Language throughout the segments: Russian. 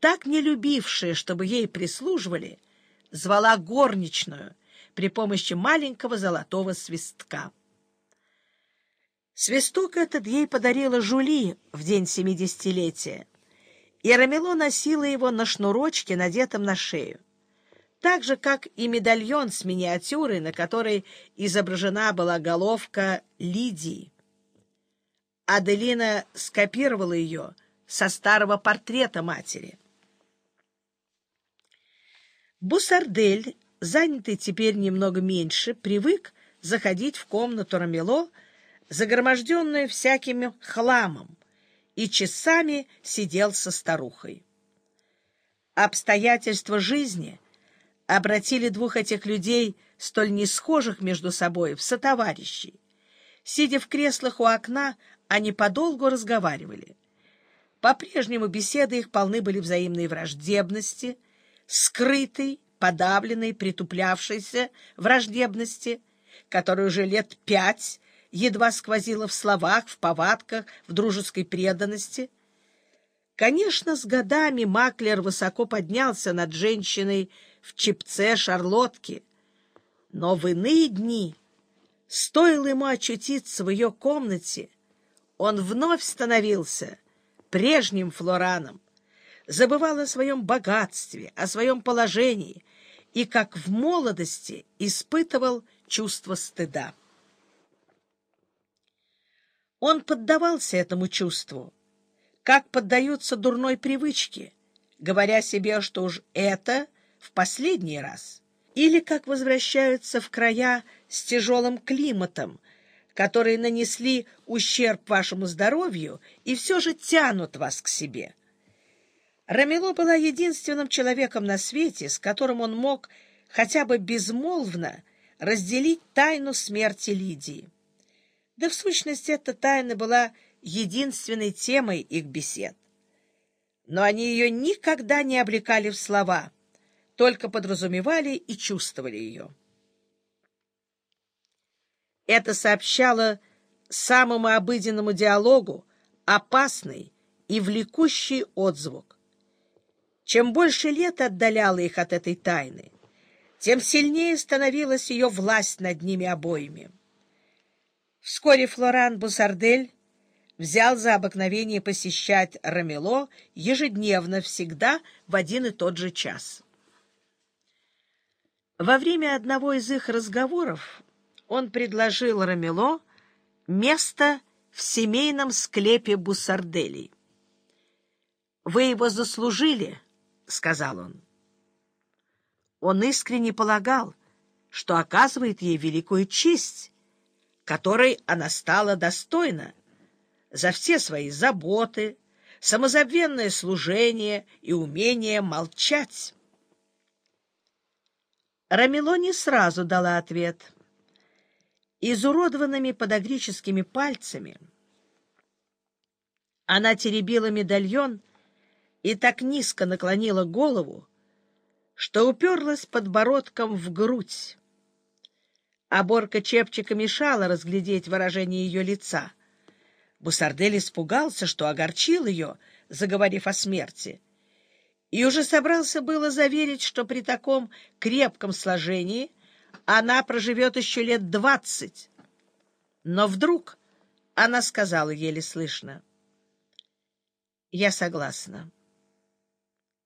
так не любившая, чтобы ей прислуживали, звала горничную при помощи маленького золотого свистка. Свисток этот ей подарила Жули в день семидесятилетия, и Рамело носила его на шнурочке, надетом на шею. Так же, как и медальон с миниатюрой, на которой изображена была головка Лидии. Аделина скопировала ее со старого портрета матери. Бусардель, занятый теперь немного меньше, привык заходить в комнату Рамело, загроможденную всяким хламом, и часами сидел со старухой. Обстоятельства жизни обратили двух этих людей, столь несхожих между собой, в сотоварищей. Сидя в креслах у окна, они подолгу разговаривали. По-прежнему беседы их полны были взаимной враждебности, скрытой, подавленной, притуплявшейся враждебности, которая уже лет пять едва сквозила в словах, в повадках, в дружеской преданности. Конечно, с годами Маклер высоко поднялся над женщиной в чипце шарлотки, но в иные дни, стоило ему очутиться в ее комнате, он вновь становился прежним Флораном, забывал о своем богатстве, о своем положении и, как в молодости, испытывал чувство стыда. Он поддавался этому чувству, как поддаются дурной привычке, говоря себе, что уж это в последний раз, или как возвращаются в края с тяжелым климатом, которые нанесли ущерб вашему здоровью и все же тянут вас к себе. Рамило была единственным человеком на свете, с которым он мог хотя бы безмолвно разделить тайну смерти Лидии. Да в сущности эта тайна была единственной темой их бесед. Но они ее никогда не облекали в слова, только подразумевали и чувствовали ее. Это сообщало самому обыденному диалогу опасный и влекущий отзвук. Чем больше лет отдаляло их от этой тайны, тем сильнее становилась ее власть над ними обоими. Вскоре Флоран Бусардель взял за обыкновение посещать Рамело ежедневно, всегда в один и тот же час. Во время одного из их разговоров он предложил Рамело место в семейном склепе Бусарделей. «Вы его заслужили», — сказал он. Он искренне полагал, что оказывает ей великую честь, которой она стала достойна за все свои заботы, самозабвенное служение и умение молчать. Рамело не сразу дала ответ — изуродованными подагрическими пальцами. Она теребила медальон и так низко наклонила голову, что уперлась подбородком в грудь. Оборка чепчика мешала разглядеть выражение ее лица. Бусардель испугался, что огорчил ее, заговорив о смерти, и уже собрался было заверить, что при таком крепком сложении — она проживет еще лет двадцать. Но вдруг она сказала еле слышно. — Я согласна.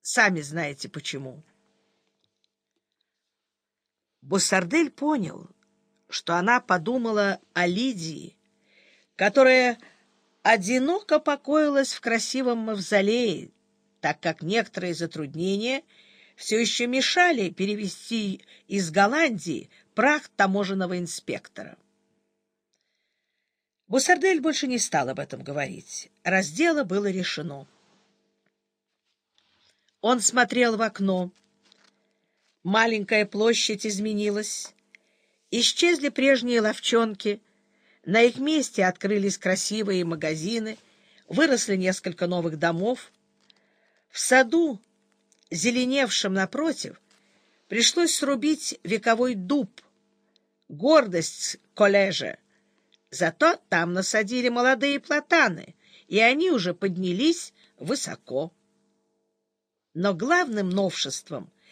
Сами знаете, почему. Буссардель понял, что она подумала о Лидии, которая одиноко покоилась в красивом мавзолее, так как некоторые затруднения — все еще мешали перевести из Голландии прах таможенного инспектора. Бусардель больше не стал об этом говорить. Раз дело было решено. Он смотрел в окно. Маленькая площадь изменилась. Исчезли прежние ловчонки. На их месте открылись красивые магазины, выросли несколько новых домов. В саду зеленевшим напротив, пришлось срубить вековой дуб, гордость коллежа. Зато там насадили молодые платаны, и они уже поднялись высоко. Но главным новшеством